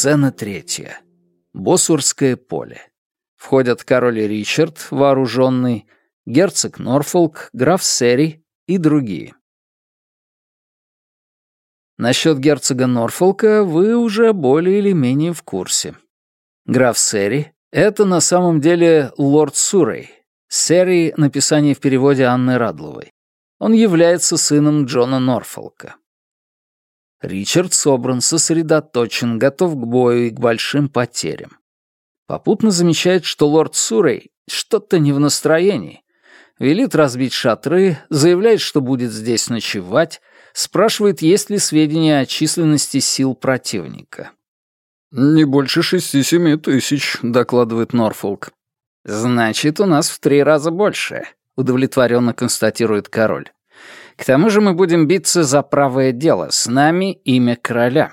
Сцена третья. Босурское поле. Входят король Ричард, вооруженный, герцог Норфолк, граф Серри и другие. Насчет герцога Норфолка вы уже более или менее в курсе. Граф Серри — это на самом деле лорд Суррей. Серри — написание в переводе Анны Радловой. Он является сыном Джона Норфолка. Ричард собран, сосредоточен, готов к бою и к большим потерям. Попутно замечает, что лорд Суррей что-то не в настроении. Велит разбить шатры, заявляет, что будет здесь ночевать, спрашивает, есть ли сведения о численности сил противника. «Не больше шести-семи тысяч», — докладывает Норфолк. «Значит, у нас в три раза больше», — удовлетворенно констатирует король. К тому же мы будем биться за правое дело. С нами имя короля.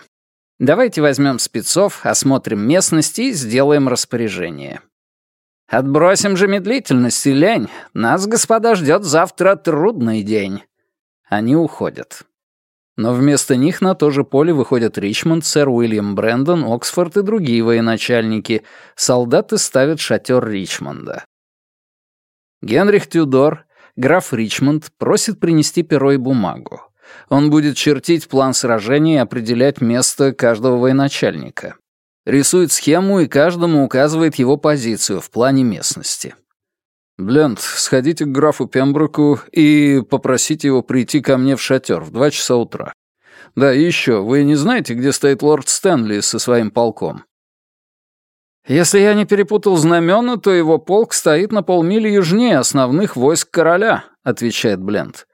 Давайте возьмем спецов, осмотрим местности и сделаем распоряжение. Отбросим же медлительность и лень. Нас, господа, ждет завтра трудный день. Они уходят. Но вместо них на то же поле выходят Ричмонд, сэр Уильям Брэндон, Оксфорд и другие военачальники. Солдаты ставят шатер Ричмонда. Генрих Тюдор, граф Ричмонд просит принести перо и бумагу. Он будет чертить план сражения и определять место каждого военачальника. Рисует схему и каждому указывает его позицию в плане местности. «Бленд, сходите к графу Пембруку и попросите его прийти ко мне в шатер в два часа утра. Да, и еще, вы не знаете, где стоит лорд Стэнли со своим полком?» Если я не перепутал знамена, то его полк стоит на полмили южнее основных войск короля», — отвечает Бленд.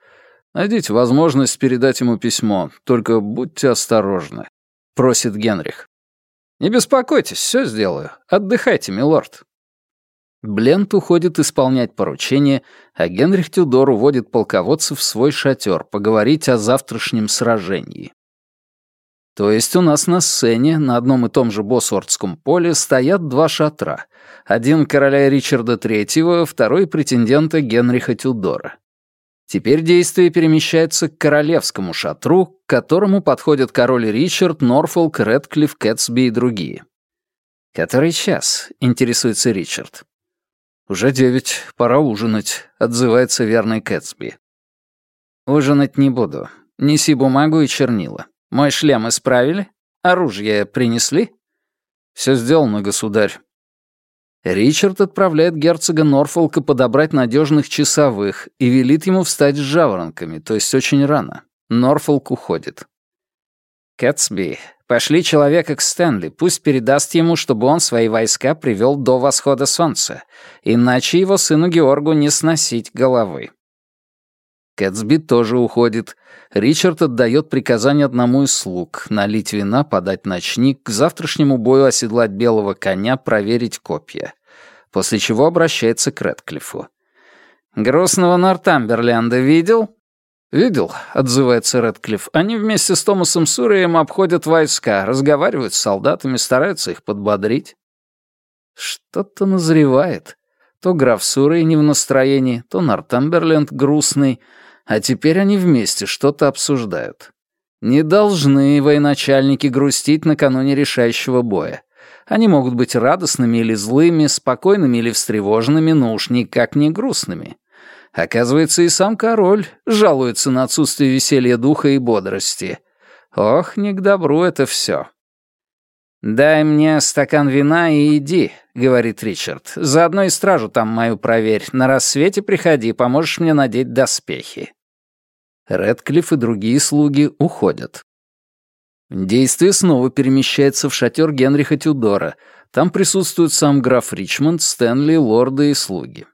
«Найдите возможность передать ему письмо, только будьте осторожны», — просит Генрих. «Не беспокойтесь, все сделаю. Отдыхайте, милорд». Бленд уходит исполнять поручение, а Генрих Тюдор уводит полководцев в свой шатер поговорить о завтрашнем сражении. То есть у нас на сцене, на одном и том же Босвордском поле, стоят два шатра. Один короля Ричарда III, второй претендента Генриха Тюдора. Теперь действие перемещается к королевскому шатру, к которому подходят король Ричард, Норфолк, Редклифф, Кэтсби и другие. «Который час?» — интересуется Ричард. «Уже девять, пора ужинать», — отзывается верный Кэтсби. «Ужинать не буду. Неси бумагу и чернила. Мой шлем исправили? Оружие принесли?» «Все сделано, государь». Ричард отправляет герцога Норфолка подобрать надежных часовых и велит ему встать с жаворонками, то есть очень рано. Норфолк уходит. «Кэтсби, пошли человека к Стэнли, пусть передаст ему, чтобы он свои войска привел до восхода солнца, иначе его сыну Георгу не сносить головы». Кэтсби тоже уходит. Ричард отдает приказание одному из слуг налить вина, подать ночник, к завтрашнему бою оседлать белого коня, проверить копья. После чего обращается к Рэдклиффу. «Грустного Нортамберленда видел?» «Видел», — отзывается Рэдклифф. «Они вместе с Томасом Суреем обходят войска, разговаривают с солдатами, стараются их подбодрить». Что-то назревает. То граф Сурей не в настроении, то Нортамберленд грустный — а теперь они вместе что-то обсуждают. Не должны военачальники грустить накануне решающего боя. Они могут быть радостными или злыми, спокойными или встревоженными, но уж никак не грустными. Оказывается, и сам король жалуется на отсутствие веселья духа и бодрости. Ох, не к добру это все. «Дай мне стакан вина и иди», — говорит Ричард. «Заодно и стражу там мою проверь. На рассвете приходи, поможешь мне надеть доспехи». Редклифф и другие слуги уходят. Действие снова перемещается в шатер Генриха Тюдора. Там присутствуют сам граф Ричмонд, Стэнли, лорды и слуги.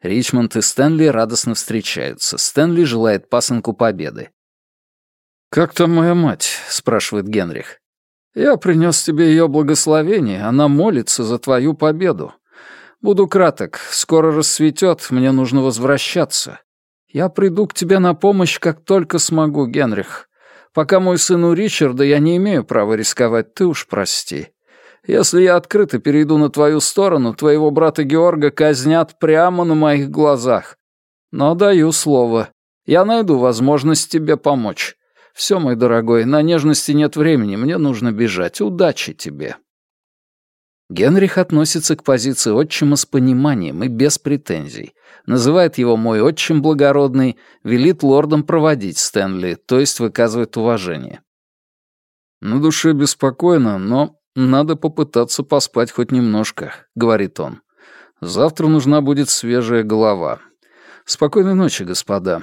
Ричмонд и Стэнли радостно встречаются. Стэнли желает пасынку победы. «Как там моя мать?» — спрашивает Генрих. Я принес тебе ее благословение, она молится за твою победу. Буду краток, скоро рассветет, мне нужно возвращаться. Я приду к тебе на помощь, как только смогу, Генрих. Пока мой сын у Ричарда, я не имею права рисковать, ты уж прости. Если я открыто перейду на твою сторону, твоего брата Георга казнят прямо на моих глазах. Но даю слово, я найду возможность тебе помочь. Все, мой дорогой, на нежности нет времени, мне нужно бежать. Удачи тебе». Генрих относится к позиции отчима с пониманием и без претензий. Называет его «мой отчим благородный», велит лордам проводить Стэнли, то есть выказывает уважение. «На душе беспокойно, но надо попытаться поспать хоть немножко», — говорит он. «Завтра нужна будет свежая голова. Спокойной ночи, господа».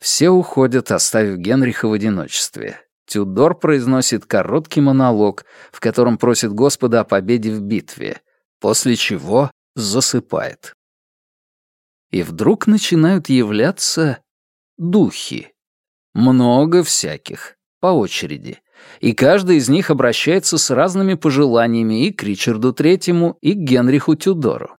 Все уходят, оставив Генриха в одиночестве. Тюдор произносит короткий монолог, в котором просит Господа о победе в битве, после чего засыпает. И вдруг начинают являться духи. Много всяких, по очереди. И каждый из них обращается с разными пожеланиями и к Ричарду Третьему, и к Генриху Тюдору.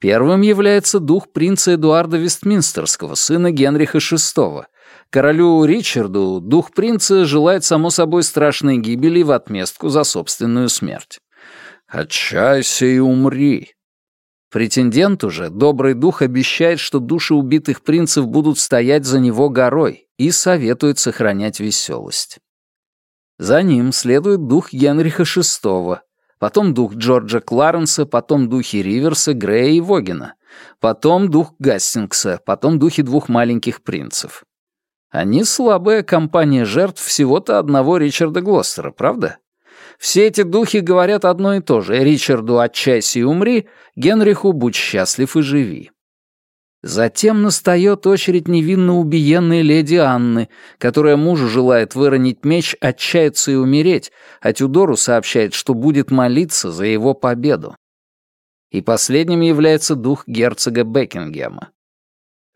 Первым является дух принца Эдуарда Вестминстерского, сына Генриха VI. Королю Ричарду дух принца желает, само собой, страшной гибели в отместку за собственную смерть. «Отчайся и умри!» Претенденту же добрый дух обещает, что души убитых принцев будут стоять за него горой и советует сохранять веселость. За ним следует дух Генриха VI, потом дух Джорджа Кларенса, потом духи Риверса, Грея и Вогина, потом дух Гастингса, потом духи двух маленьких принцев. Они слабая компания жертв всего-то одного Ричарда Глостера, правда? Все эти духи говорят одно и то же. Ричарду «отчайся и умри», Генриху «будь счастлив и живи». Затем настает очередь невинно убиенной леди Анны, которая мужу желает выронить меч, отчаяться и умереть, а Тюдору сообщает, что будет молиться за его победу. И последним является дух герцога Бекингема.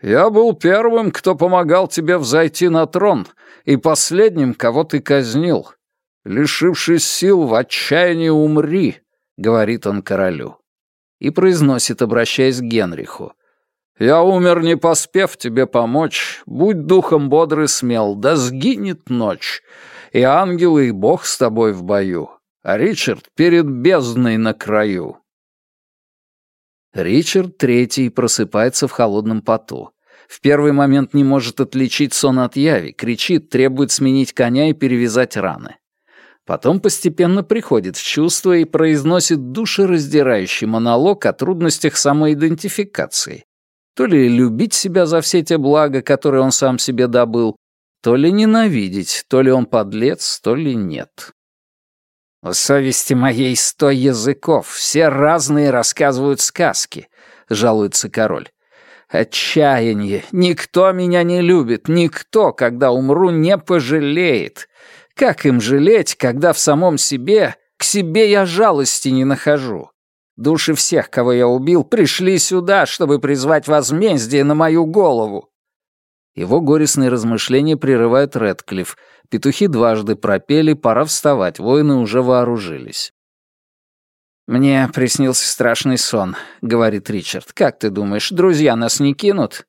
«Я был первым, кто помогал тебе взойти на трон, и последним, кого ты казнил. Лишившись сил, в отчаянии умри», — говорит он королю. И произносит, обращаясь к Генриху. Я умер, не поспев тебе помочь. Будь духом бодрый смел, да сгинет ночь. И ангелы, и бог с тобой в бою. А Ричард перед бездной на краю. Ричард Третий просыпается в холодном поту. В первый момент не может отличить сон от яви, кричит, требует сменить коня и перевязать раны. Потом постепенно приходит в чувство и произносит душераздирающий монолог о трудностях самоидентификации, то ли любить себя за все те блага, которые он сам себе добыл, то ли ненавидеть, то ли он подлец, то ли нет. «У совести моей сто языков, все разные рассказывают сказки», — жалуется король. «Отчаяние! Никто меня не любит, никто, когда умру, не пожалеет. Как им жалеть, когда в самом себе, к себе я жалости не нахожу? Души всех, кого я убил, пришли сюда, чтобы призвать возмездие на мою голову». Его горестные размышления прерывает Редклифф. Петухи дважды пропели, пора вставать, воины уже вооружились. «Мне приснился страшный сон», — говорит Ричард. «Как ты думаешь, друзья нас не кинут?»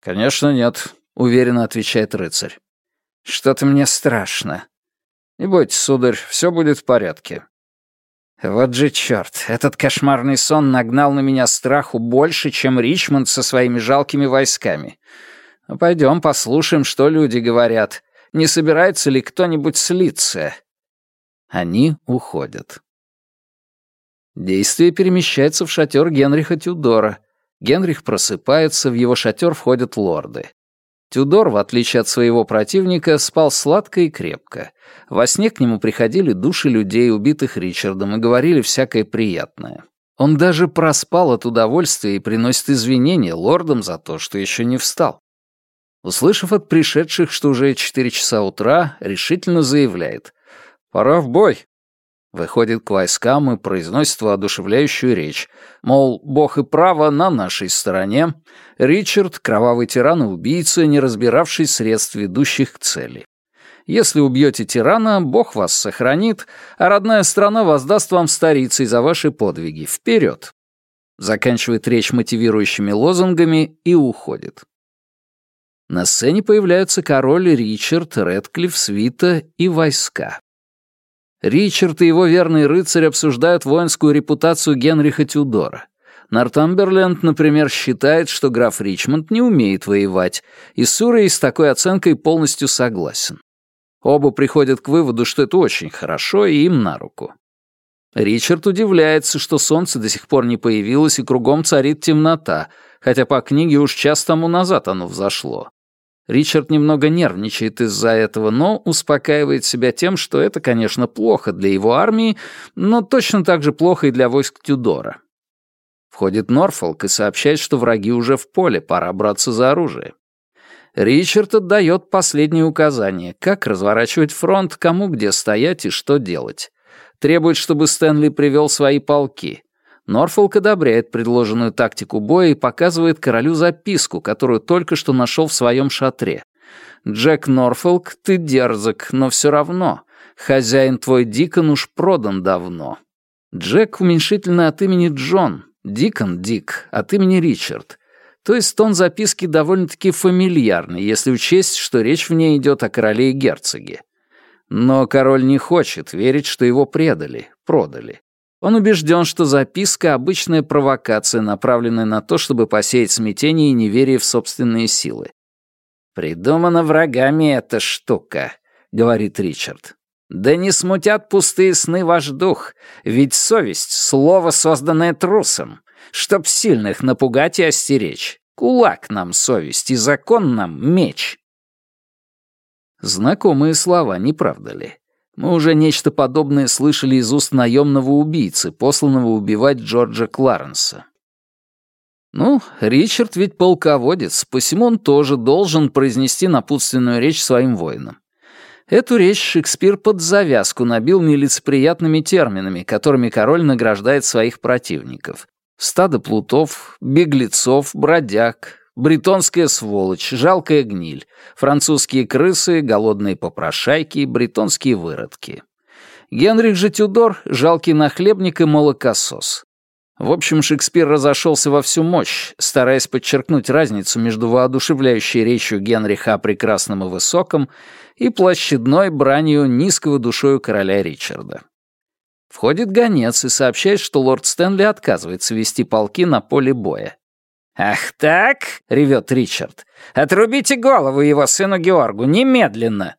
«Конечно нет», — уверенно отвечает рыцарь. «Что-то мне страшно». «Не бойтесь, сударь, все будет в порядке. Вот же черт, этот кошмарный сон нагнал на меня страху больше, чем Ричмонд со своими жалкими войсками. Ну, пойдем послушаем, что люди говорят. Не собирается ли кто-нибудь слиться? Они уходят. Действие перемещается в шатер Генриха Тюдора. Генрих просыпается, в его шатер входят лорды. Тюдор, в отличие от своего противника, спал сладко и крепко. Во сне к нему приходили души людей, убитых Ричардом, и говорили всякое приятное. Он даже проспал от удовольствия и приносит извинения лордам за то, что еще не встал. Услышав от пришедших, что уже четыре часа утра, решительно заявляет «Пора в бой». Выходит к войскам и произносит воодушевляющую речь, мол, бог и право на нашей стороне, Ричард — кровавый тиран и убийца, не разбиравший средств, ведущих к цели. Если убьете тирана, Бог вас сохранит, а родная страна воздаст вам старицей за ваши подвиги. Вперед!» Заканчивает речь мотивирующими лозунгами и уходит. На сцене появляются король Ричард, Редклифф, свита и войска. Ричард и его верный рыцарь обсуждают воинскую репутацию Генриха Тюдора. Нортамберленд, например, считает, что граф Ричмонд не умеет воевать, и Суррей с такой оценкой полностью согласен. Оба приходят к выводу, что это очень хорошо и им на руку. Ричард удивляется, что солнце до сих пор не появилось и кругом царит темнота, хотя по книге уж час тому назад оно взошло. Ричард немного нервничает из-за этого, но успокаивает себя тем, что это, конечно, плохо для его армии, но точно так же плохо и для войск Тюдора. Входит Норфолк и сообщает, что враги уже в поле, пора браться за оружие. Ричард отдает последние указания, как разворачивать фронт, кому где стоять и что делать. Требует, чтобы Стэнли привел свои полки. Норфолк одобряет предложенную тактику боя и показывает королю записку, которую только что нашел в своем шатре. «Джек Норфолк, ты дерзок, но все равно. Хозяин твой Дикон уж продан давно». Джек уменьшительно от имени Джон, Дикон Дик от имени Ричард. То есть тон записки довольно-таки фамильярный, если учесть, что речь в ней идет о короле и герцоге. Но король не хочет верить, что его предали, продали. Он убежден, что записка — обычная провокация, направленная на то, чтобы посеять смятение и неверие в собственные силы. «Придумана врагами эта штука», — говорит Ричард. «Да не смутят пустые сны ваш дух, ведь совесть — слово, созданное трусом чтоб сильных напугать и остеречь. Кулак нам совесть и закон нам меч. Знакомые слова, не правда ли? Мы уже нечто подобное слышали из уст наемного убийцы, посланного убивать Джорджа Кларенса. Ну, Ричард ведь полководец, посему он тоже должен произнести напутственную речь своим воинам. Эту речь Шекспир под завязку набил нелицеприятными терминами, которыми король награждает своих противников. Стадо плутов, беглецов, бродяг, бретонская сволочь, жалкая гниль, французские крысы, голодные попрошайки, бретонские выродки. Генрих же Тюдор — жалкий нахлебник и молокосос. В общем, Шекспир разошелся во всю мощь, стараясь подчеркнуть разницу между воодушевляющей речью Генриха о прекрасном и высоком и площадной бранью низкого душою короля Ричарда. Входит гонец и сообщает, что лорд Стэнли отказывается вести полки на поле боя. «Ах так?» — ревет Ричард. «Отрубите голову его сыну Георгу немедленно!»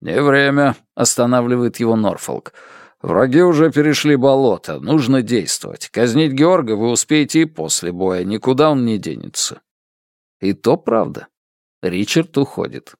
«Не время», — останавливает его Норфолк. «Враги уже перешли болото, нужно действовать. Казнить Георга вы успеете и после боя, никуда он не денется». И то правда. Ричард уходит.